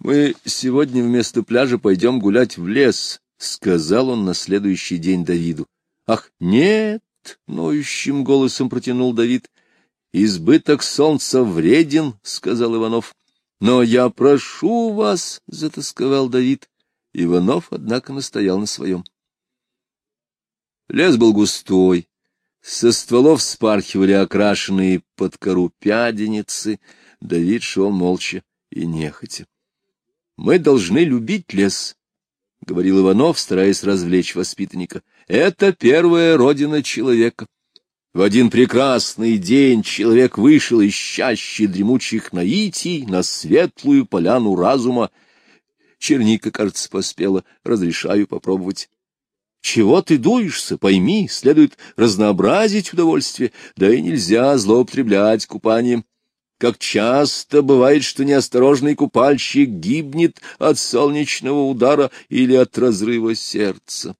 Мы сегодня вместо пляжа пойдем гулять в лес, — сказал он на следующий день Давиду. — Ах, нет! — ноющим голосом протянул Давид. — Избыток солнца вреден, — сказал Иванов. — Но я прошу вас, — затасковал Давид. Иванов, однако, настоял на своем. Лес был густой, со стволов спархивали окрашенные под кору пяденицы. Давид шел молча и нехотя. Мы должны любить лес, — говорил Иванов, стараясь развлечь воспитанника. Это первая родина человека. В один прекрасный день человек вышел из чащи дремучих наитий на светлую поляну разума. Черника, кажется, поспела. Разрешаю попробовать. Чего ты дуешься, пойми, следует разнообразить удовольствие, да и нельзя злоупотреблять купанием. Как часто бывает, что неосторожный купальщик гибнет от солнечного удара или от разрыва сердца.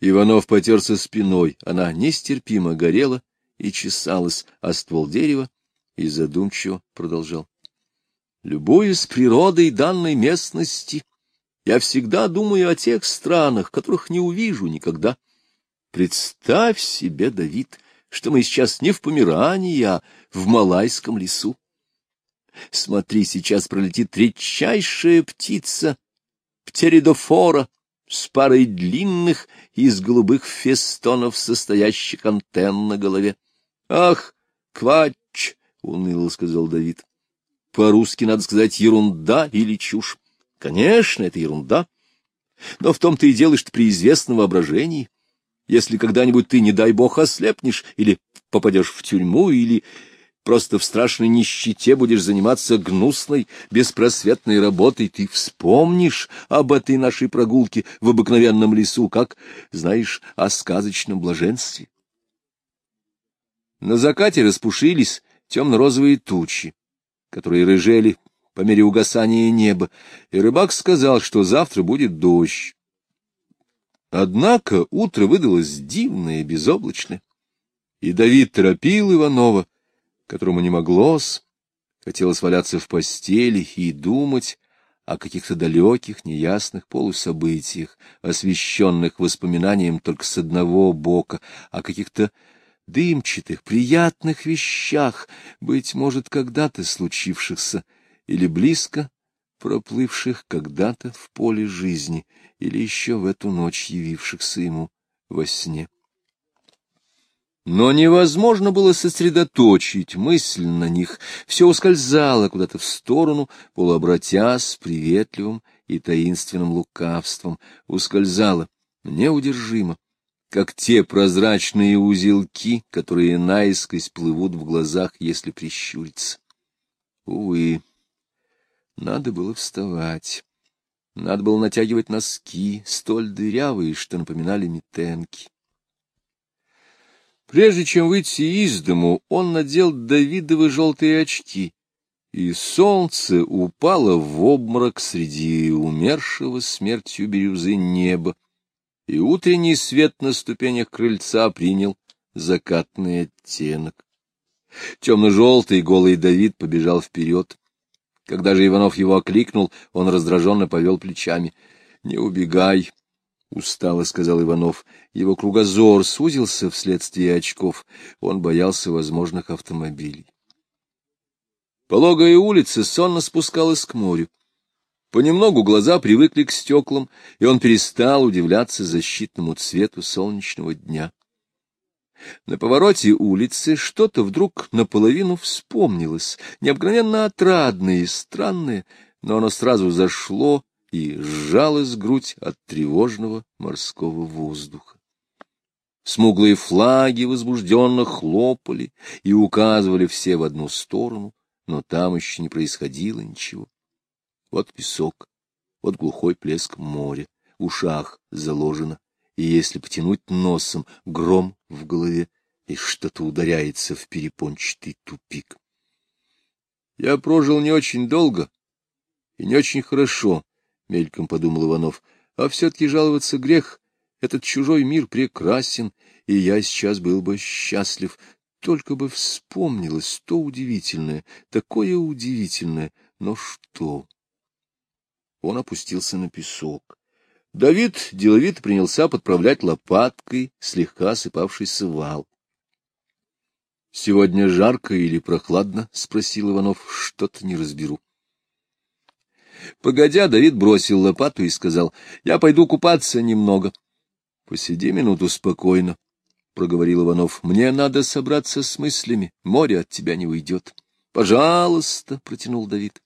Иванов потерся спиной, она нестерпимо горела и чесалась о ствол дерева и задумчиво продолжал. Любуясь природой данной местности, я всегда думаю о тех странах, которых не увижу никогда. Представь себе, Давид, что мы сейчас не в Померании, а в Малайском лесу. Смотри, сейчас пролетит редчайшая птица, птеридофора, с парой длинных из голубых фестонов, состоящих антенн на голове. — Ах, квач! — уныло сказал Давид. — По-русски надо сказать ерунда или чушь. Конечно, это ерунда. Но в том-то и дело, что при известном воображении если когда-нибудь ты, не дай бог, ослепнешь, или попадешь в тюрьму, или просто в страшной нищете будешь заниматься гнусной, беспросветной работой, ты вспомнишь об этой нашей прогулке в обыкновенном лесу, как, знаешь, о сказочном блаженстве. На закате распушились темно-розовые тучи, которые рыжели по мере угасания неба, и рыбак сказал, что завтра будет дождь. Однако утро выдалось дивное и безоблачное, и Давид торопил Иванова, которому не моглось, хотелось валяться в постели и думать о каких-то далеких, неясных полусобытиях, освещенных воспоминанием только с одного бока, о каких-то дымчатых, приятных вещах, быть может, когда-то случившихся или близко проплывших когда-то в поле жизни или еще в эту ночь явившихся ему во сне. Но невозможно было сосредоточить мысль на них, все ускользало куда-то в сторону, полуобратясь приветливым и таинственным лукавством, ускользало неудержимо, как те прозрачные узелки, которые наискось плывут в глазах, если прищуриться. Увы, надо было вставать. Надо было натягивать носки, столь дырявые, что напоминали метенки. Прежде чем выйти из дому, он надел Давидовы желтые очки, и солнце упало в обморок среди умершего смертью бирюзы неба, и утренний свет на ступенях крыльца принял закатный оттенок. Темно-желтый голый Давид побежал вперед. Когда же Иванов его окликнул, он раздраженно повел плечами. — Не убегай, — устало сказал Иванов. Его кругозор сузился вследствие очков. Он боялся возможных автомобилей. Пологая улица сонно спускалась к морю. Понемногу глаза привыкли к стеклам, и он перестал удивляться защитному цвету солнечного дня. На повороте улицы что-то вдруг наполовину вспомнилось, необыкновенно отрадное и странное, но оно сразу зашло и сжалась грудь от тревожного морского воздуха. Смуглые флаги возбужденно хлопали и указывали все в одну сторону, но там еще не происходило ничего. Вот песок, вот глухой плеск моря, в ушах заложено, и если потянуть носом, гром в голове, и что-то ударяется в перепончатый тупик. Я прожил не очень долго и не очень хорошо, — мельком подумал Иванов, — а все-таки жаловаться грех. Этот чужой мир прекрасен, и я сейчас был бы счастлив, только бы вспомнилось то удивительное, такое удивительное, но что? Он опустился на песок. Давид деловито принялся подправлять лопаткой слегка осыпавшийся вал. — Сегодня жарко или прохладно? — спросил Иванов. — Что-то не разберу. Погодя, Давид бросил лопату и сказал, — Я пойду купаться немного. — Посиди минуту спокойно, — проговорил Иванов. — Мне надо собраться с мыслями. Море от тебя не уйдет. — Пожалуйста, — протянул Давид.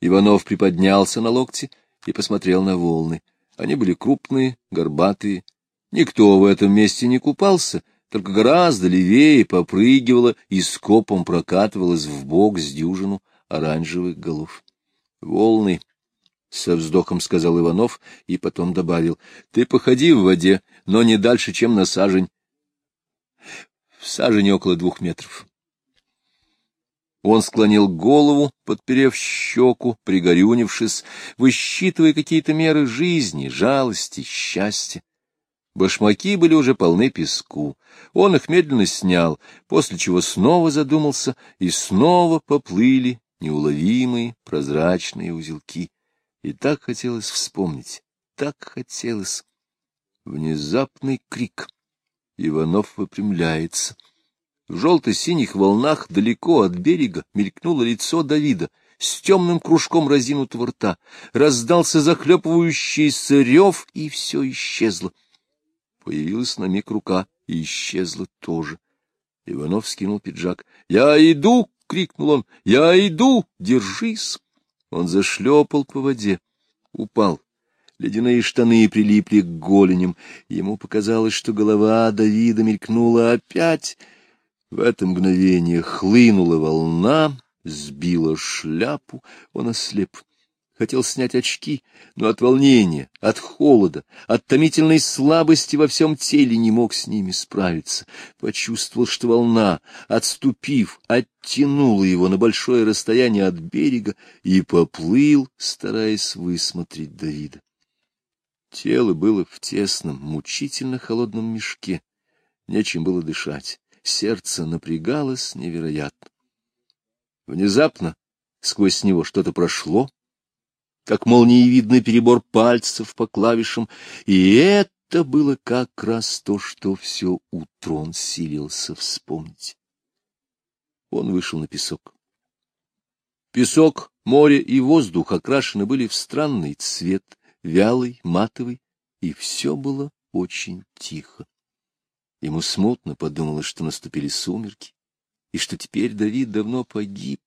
Иванов приподнялся на локте и посмотрел на волны. Они были крупные, горбатые. Никто в этом месте не купался, только гораздо левее попрыгивала и скопом прокатывалась в бок с дюжину оранжевых голов. — Волны, — со вздохом сказал Иванов и потом добавил, — ты походи в воде, но не дальше, чем на сажень. В сажень около двух метров. Он склонил голову, подперев щеку, пригорюнившись, высчитывая какие-то меры жизни, жалости, счастья. Башмаки были уже полны песку. Он их медленно снял, после чего снова задумался, и снова поплыли неуловимые прозрачные узелки. И так хотелось вспомнить, так хотелось. Внезапный крик. Иванов выпрямляется — в желто-синих волнах далеко от берега мелькнуло лицо Давида с темным кружком разинутого рта. Раздался захлепывающийся рев, и все исчезло. Появилась на миг рука, и исчезла тоже. Иванов скинул пиджак. — Я иду! — крикнул он. — Я иду! Держись! Он зашлепал по воде, упал. Ледяные штаны прилипли к голеням. Ему показалось, что голова Давида мелькнула опять — в это мгновение хлынула волна, сбила шляпу, он ослеп. Хотел снять очки, но от волнения, от холода, от томительной слабости во всем теле не мог с ними справиться. Почувствовал, что волна, отступив, оттянула его на большое расстояние от берега и поплыл, стараясь высмотреть Давида. Тело было в тесном, мучительно холодном мешке. Нечем было дышать сердце напрягалось невероятно. Внезапно сквозь него что-то прошло, как молниевидный перебор пальцев по клавишам, и это было как раз то, что все утро он силился вспомнить. Он вышел на песок. Песок, море и воздух окрашены были в странный цвет, вялый, матовый, и все было очень тихо. Ему смутно подумалось, что наступили сумерки, и что теперь Давид давно погиб.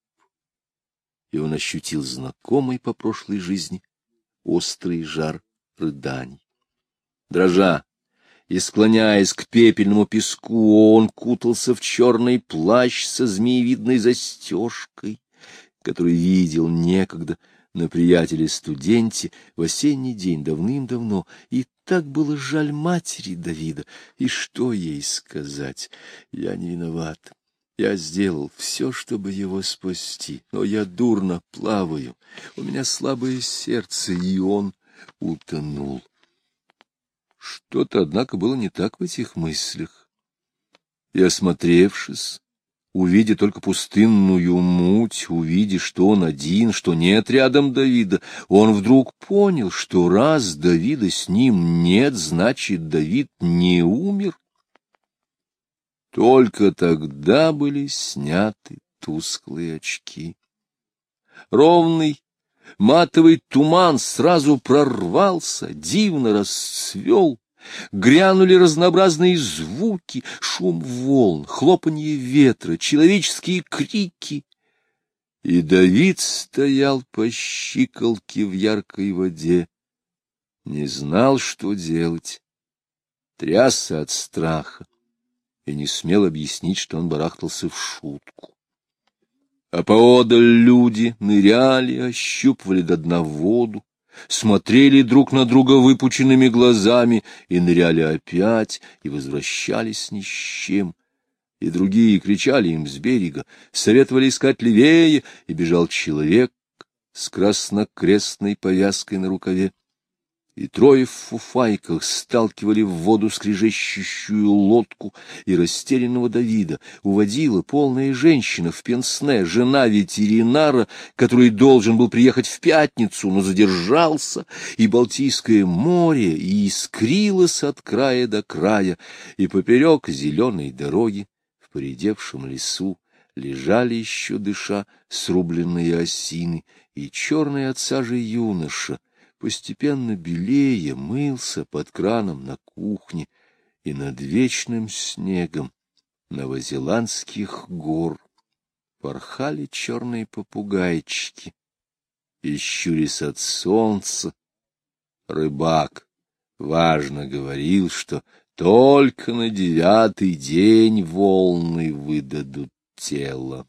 И он ощутил знакомый по прошлой жизни острый жар рыданий. Дрожа и склоняясь к пепельному песку, он кутался в черный плащ со змеевидной застежкой, который видел некогда на приятеле-студенте в осенний день давным-давно, и так было жаль матери Давида. И что ей сказать? Я не виноват. Я сделал все, чтобы его спасти, но я дурно плаваю. У меня слабое сердце, и он утонул. Что-то, однако, было не так в этих мыслях. И, осмотревшись, увидя только пустынную муть, увидя, что он один, что нет рядом Давида, он вдруг понял, что раз Давида с ним нет, значит, Давид не умер. Только тогда были сняты тусклые очки. Ровный матовый туман сразу прорвался, дивно расцвел, Грянули разнообразные звуки, шум волн, хлопанье ветра, человеческие крики. И Давид стоял по щиколке в яркой воде, не знал, что делать, трясся от страха и не смел объяснить, что он барахтался в шутку. А поодаль люди ныряли, ощупывали до дна воду, смотрели друг на друга выпученными глазами и ныряли опять, и возвращались ни с чем. И другие кричали им с берега, советовали искать левее, и бежал человек с краснокрестной повязкой на рукаве. И трое в фуфайках сталкивали в воду скрежещущую лодку, и растерянного Давида уводила полная женщина в пенсне, жена ветеринара, который должен был приехать в пятницу, но задержался, и Балтийское море искрилось от края до края, и поперек зеленой дороги в поредевшем лесу лежали еще дыша срубленные осины, и черный от сажи юноша — постепенно белее мылся под краном на кухне и над вечным снегом новозеландских гор порхали черные попугайчики, и, щурясь от солнца, рыбак важно говорил, что только на девятый день волны выдадут тело.